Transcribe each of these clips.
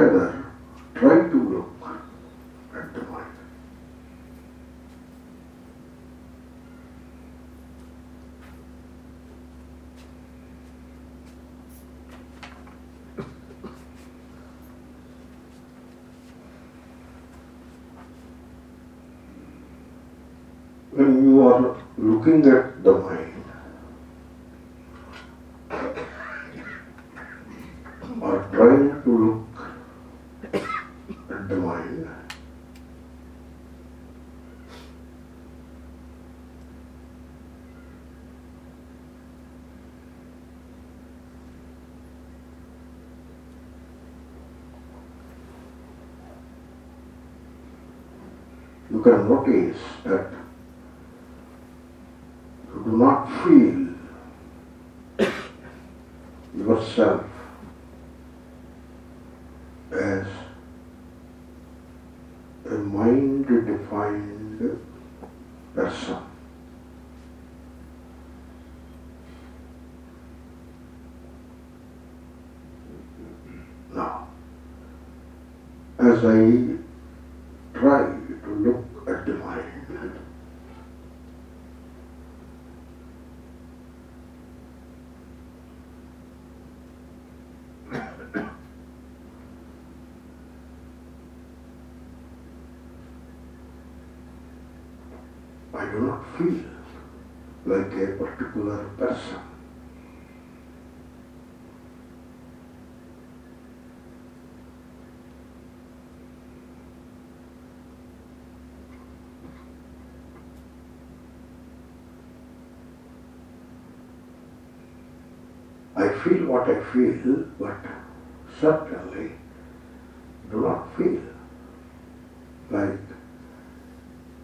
Rather, try to look at the mind. When you are looking at the mind, or trying to look at the mind, you can notice that you do not feel yourself as a mind defined person. Now, as I try to look at the mind, I do not feel like a particular person. I feel what I feel, but certainly do not feel like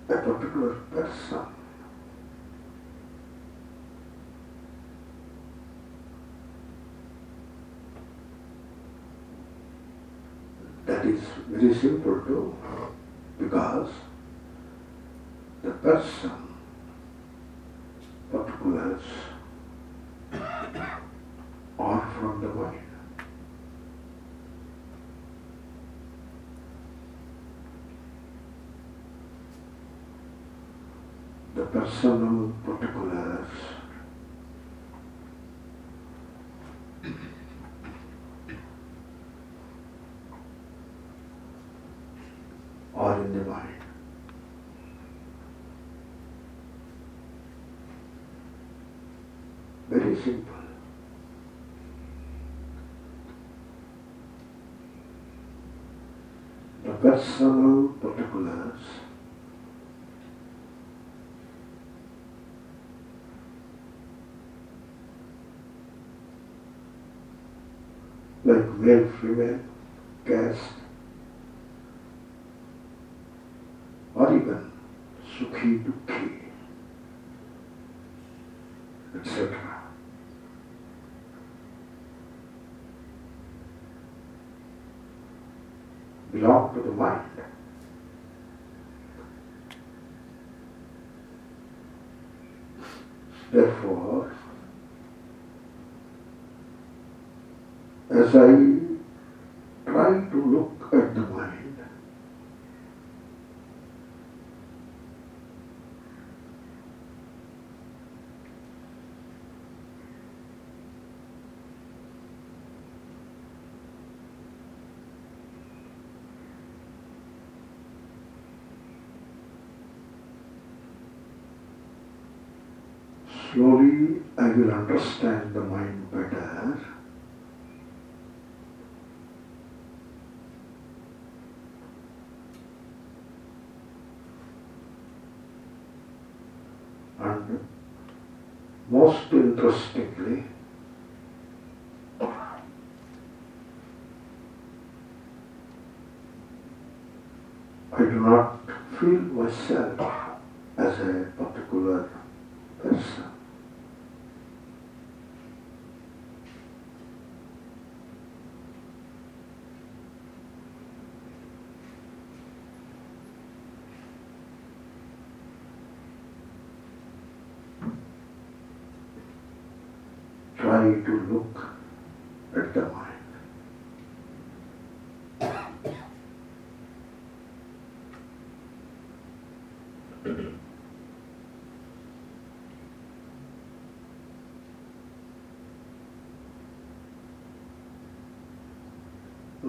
a person. That is very simple too, because the person, particulars, are from the mind. The personal particulars are in the mind. Very simple. The personal particulars female, caste, or even? Sukhi, dukhi, etc. belong to the mind. Therefore, as I try to look at the mind, slowly I will understand the mind better. And most interestingly, I do not feel myself as a particular person. try to look at the mind.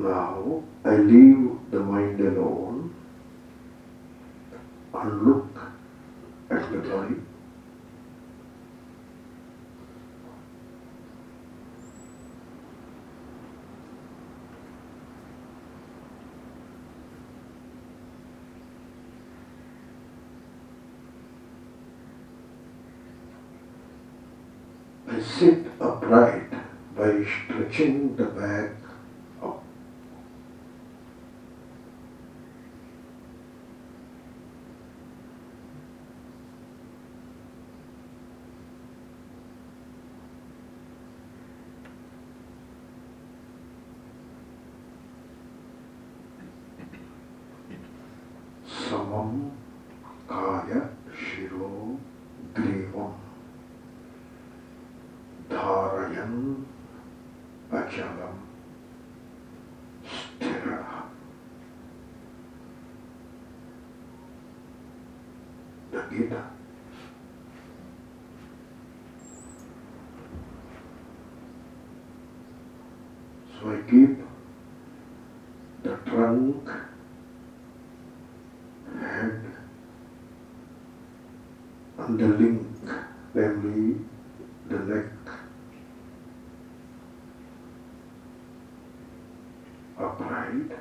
Now I leave the mind alone and look at the body. I sit upright by stretching the back So I keep the trunk, head, and the link, namely the neck upright.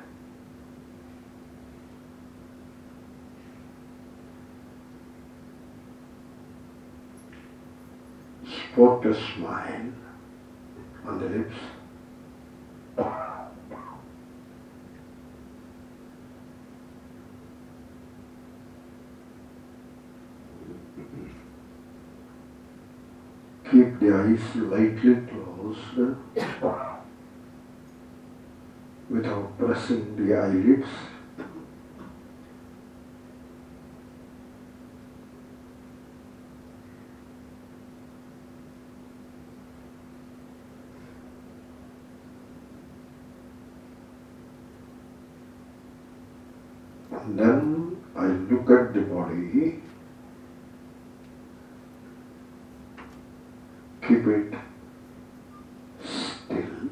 Spot a smile on the lips. The eyes lightly closed without pressing the eyelids. And then I look at the body keep it still.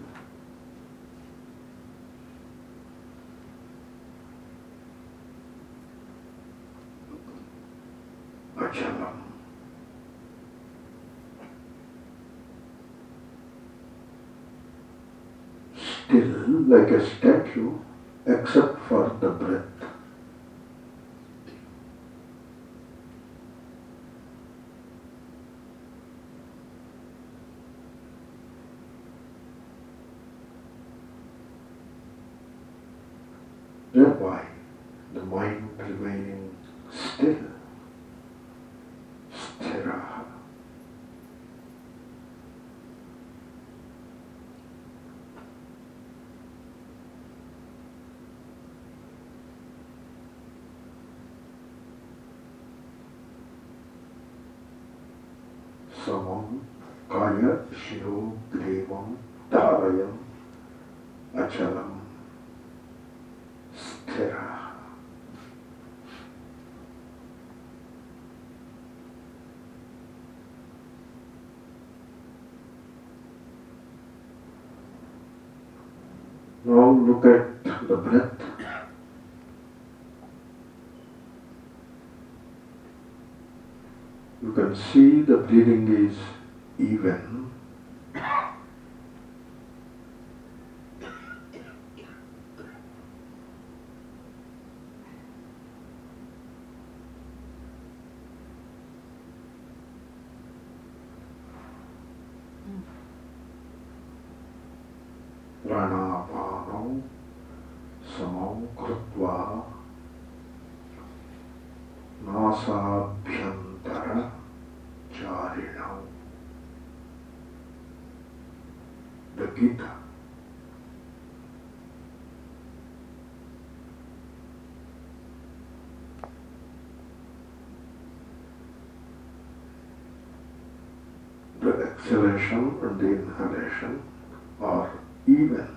Achalam. Still like a statue, except for the breath. समं काय शिरो ग्रीवं धारयम् अचलम् स्थिरः Now look at the breath. can see the breathing is even. प्राणापानौ समौ कृत्वा exhalation and the inhalation or even.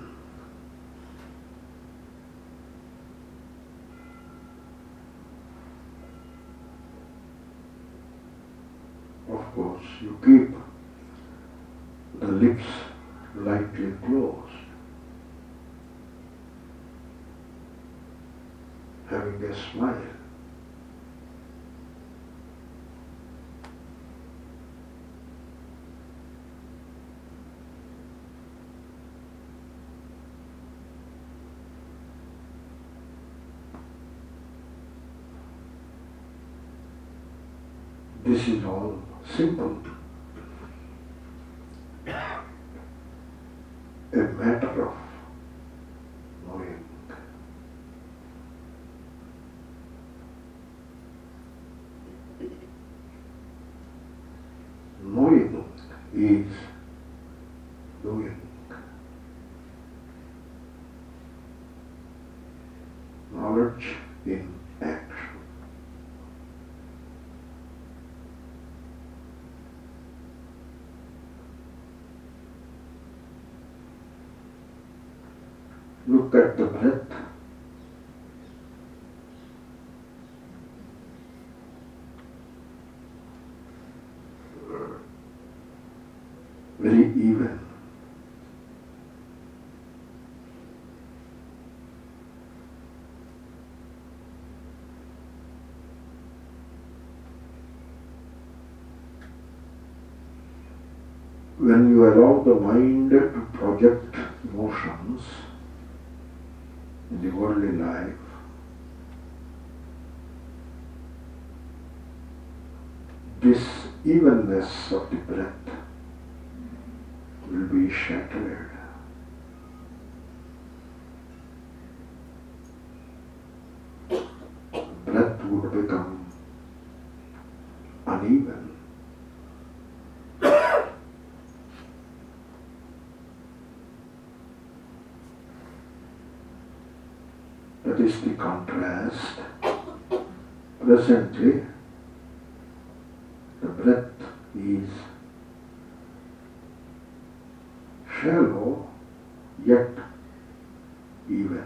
Of course, you keep the lips lightly closed, having a smile. This is all simple. A matter of knowing. Knowing is doing. Knowledge in action. At the breath. Very even. When you allow the mind to project emotions, in the worldly life, this evenness of the breath will be shattered. Breath would become uneven. That is the contrast. Presently, the breath is shallow yet even.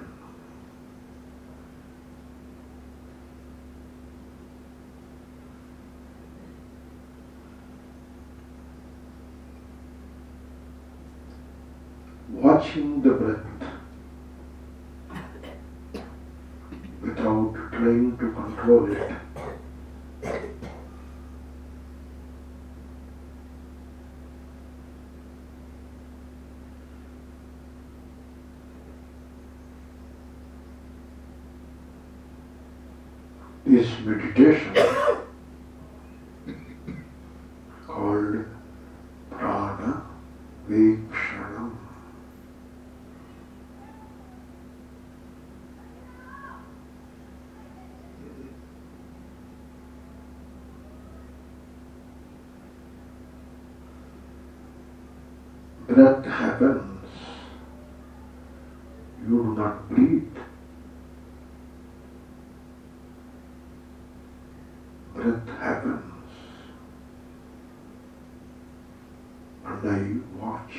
Watching the breath without trying to control it. Is meditation called prana vikshanam. Breath happens, you do not breathe. Breath happens, and I watch.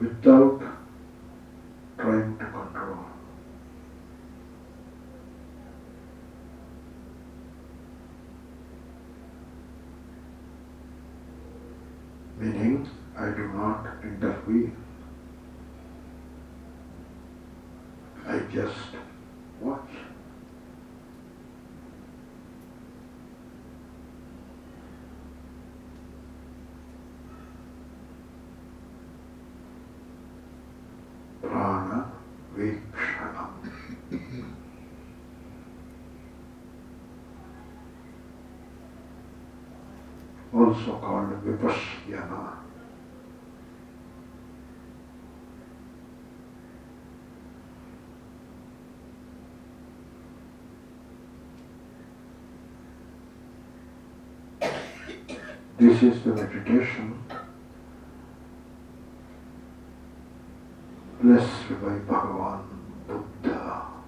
Without trying to control. meaning I do not intervene. I just watch. Prana Vikshanam. Also called Vipassana. This is the meditation blessed by Bhagavan Buddha.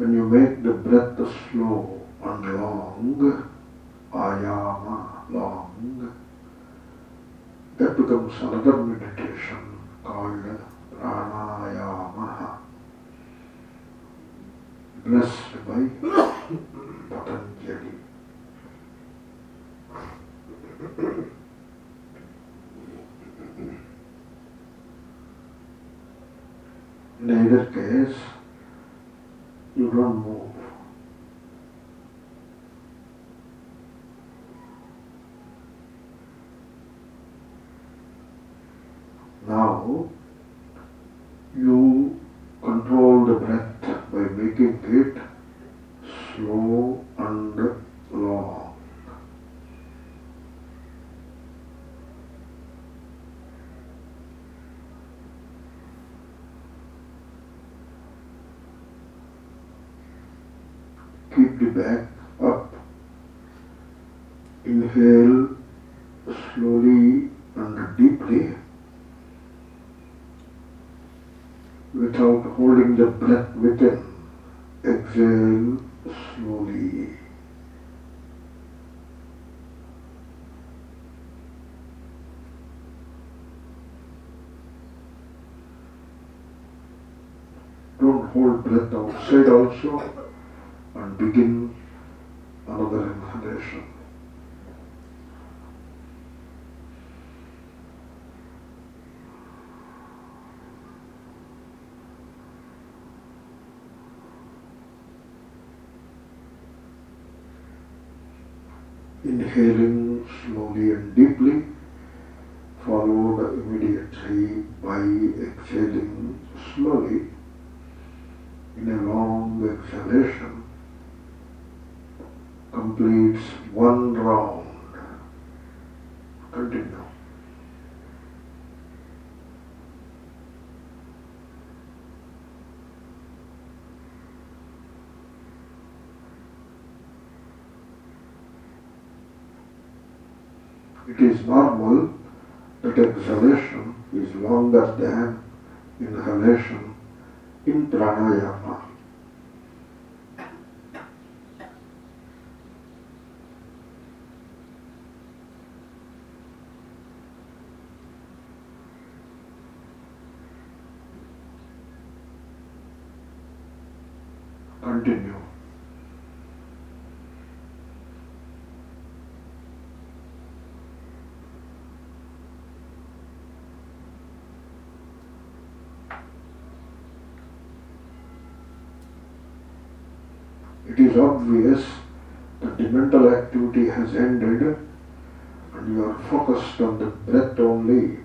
when you make slow and long, ayama, long, that becomes another meditation called pranayama, blessed by Patanjali. In either case, you don't move. Now, you control the breath by making it slow and long. Keep the back up. Inhale slowly and deeply without holding the breath within. Exhale slowly. Don't hold breath outside also begin another inhalation. Inhaling slowly and deeply, followed immediately by exhaling slowly in a long exhalation completes one round. Continue. It is normal that exhalation is longer than inhalation in pranayama. Continue. It is obvious that the mental activity has ended and you are focused on the breath only.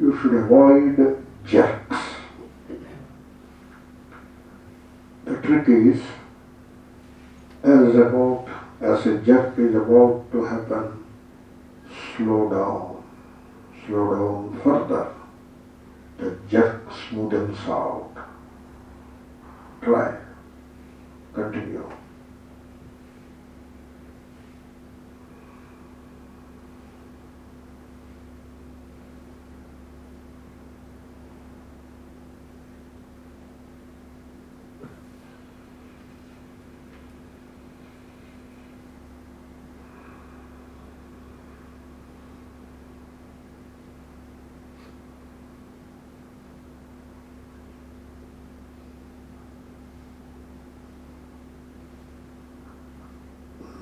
You should avoid jerks. The trick is as about as a jerk is about to happen, slow down, slow down further. The jerk smoothens out. Try. Continue.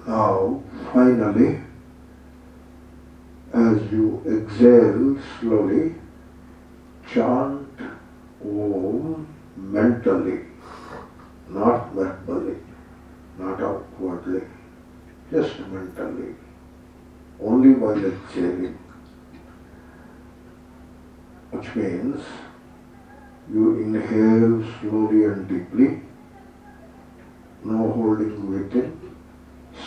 Now, finally, as you exhale slowly, chant Om mentally, not verbally, not outwardly, just mentally, only while exhaling. Which means you inhale slowly and deeply, no holding within,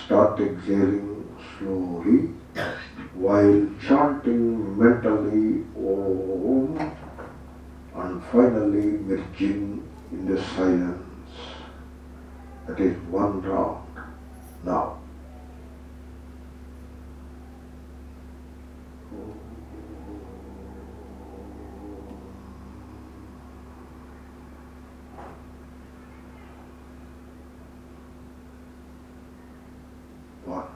start exhaling slowly while chanting mentally Om and finally merging in the silence. That is one round. Now. One.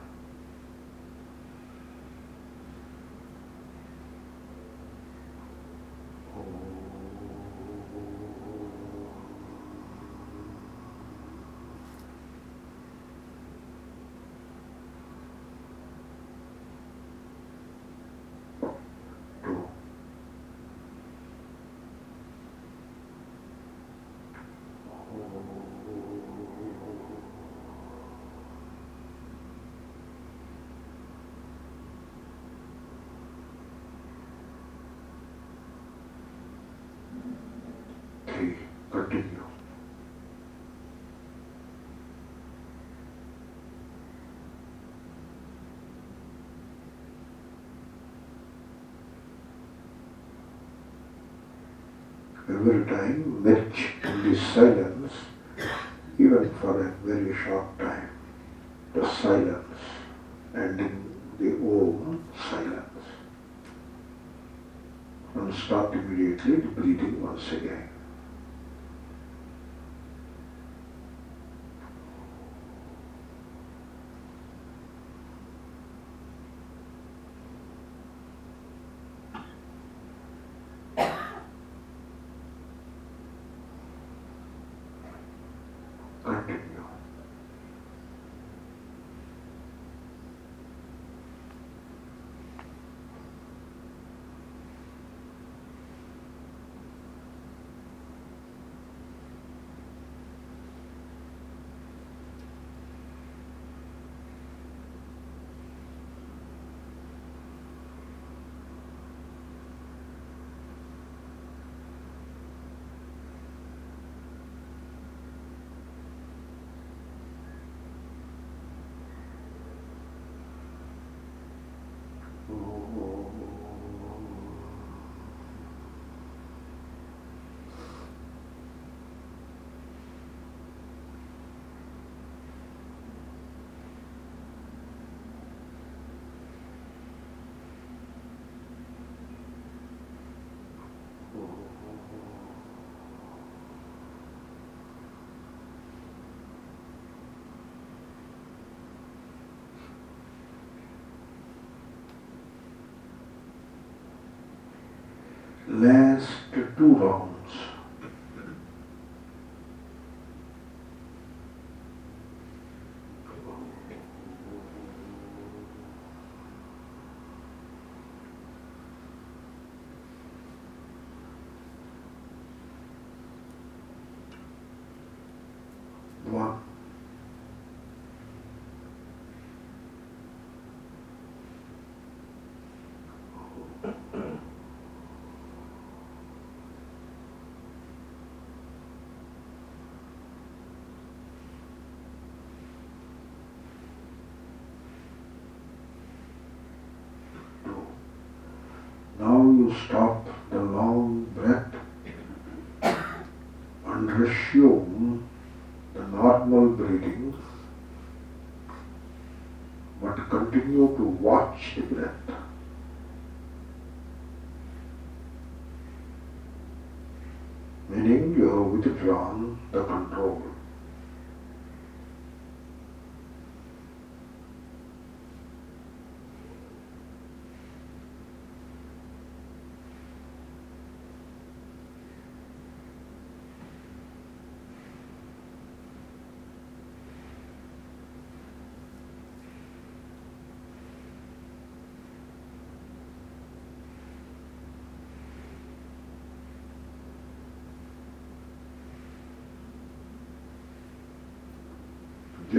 Two. Three. Continue. Every time merge in this silence, even for a very short time. The silence, ending the Om silence. And start immediately the breathing once again. Last two rounds. One. two. Stop the long breath and resume the normal breathing, but continue to watch the breath. Meaning you have withdrawn the control.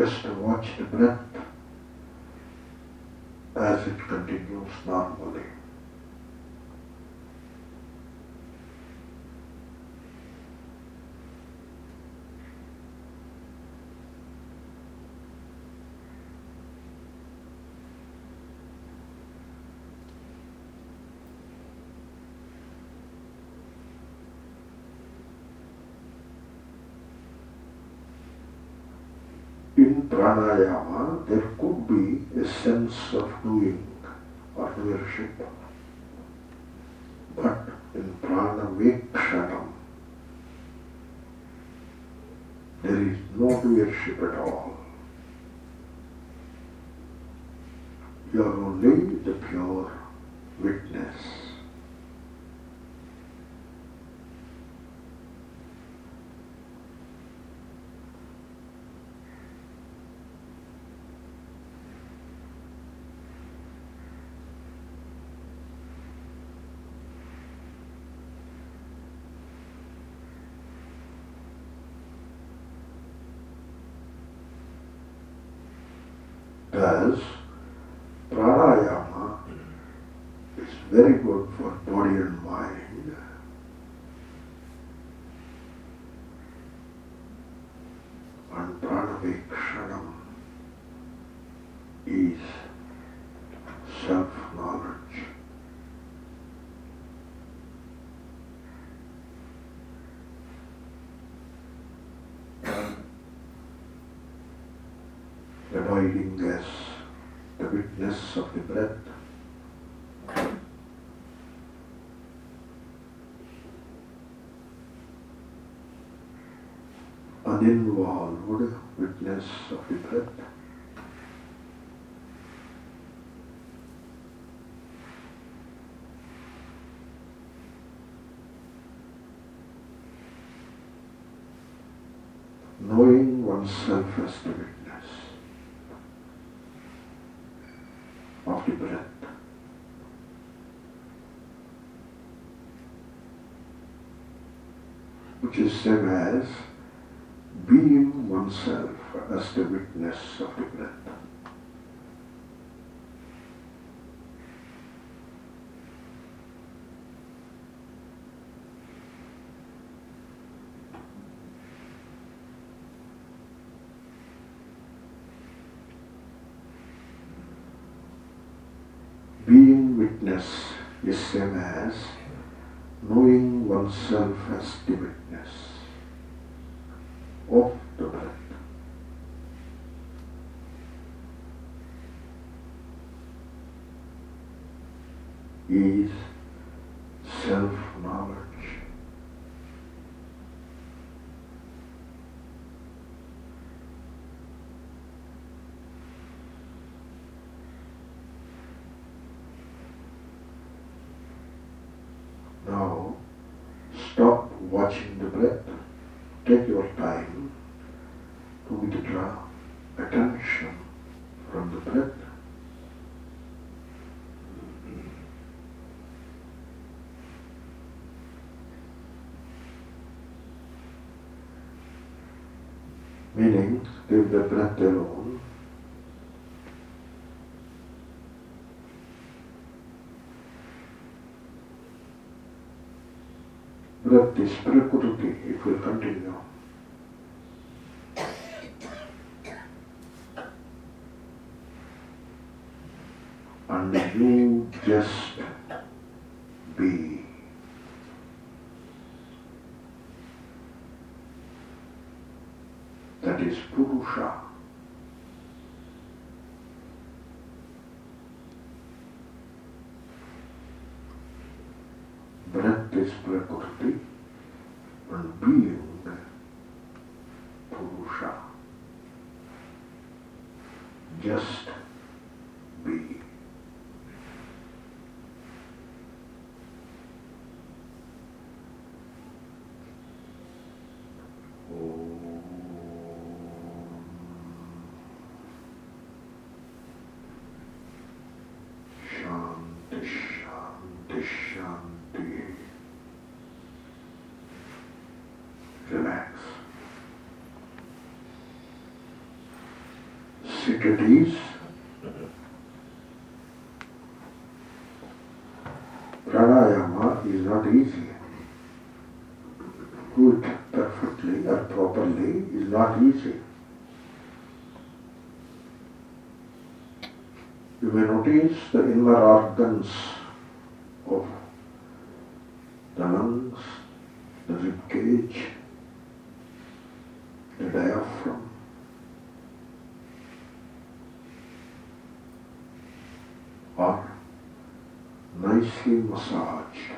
Just to watch the breath as it continues normally. Pranayama there could be a sense of doing or doership. But in pranavekshanam there is no doership at all. You are only the pure witness. Thus, pranayama is very good for body and mind. And pranavekshanam is self-knowledge. Abiding as the witness of the breath. Uninvolved witness of the breath. Knowing oneself as the witness. Which is same as being oneself as the witness of the breath. Being witness is same as knowing oneself as the witness of the breath. Is self-knowledge. Now, stop watching the breath. Take your time to withdraw attention from the breath. Meaning, leave the breath alone. Breath is prakriti, it will continue. And you just be. That is Purusha. Breath is Prakriti and being Purusha. Just be. Shanti, Shanti, Shanti. Relax. At ease. Pranayama is not easy. It perfectly or properly is not easy. You may notice the inner organs of the lungs, the rib cage, the diaphragm, nicely massaged.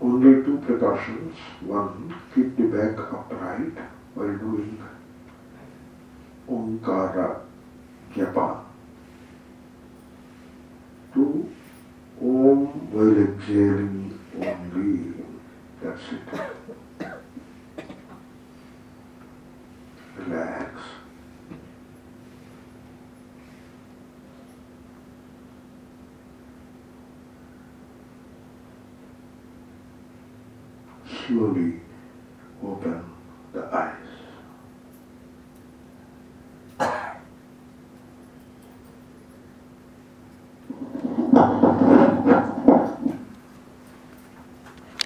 Only two precautions. One, keep the back upright while doing Omkara Japa. Two, Om while exhaling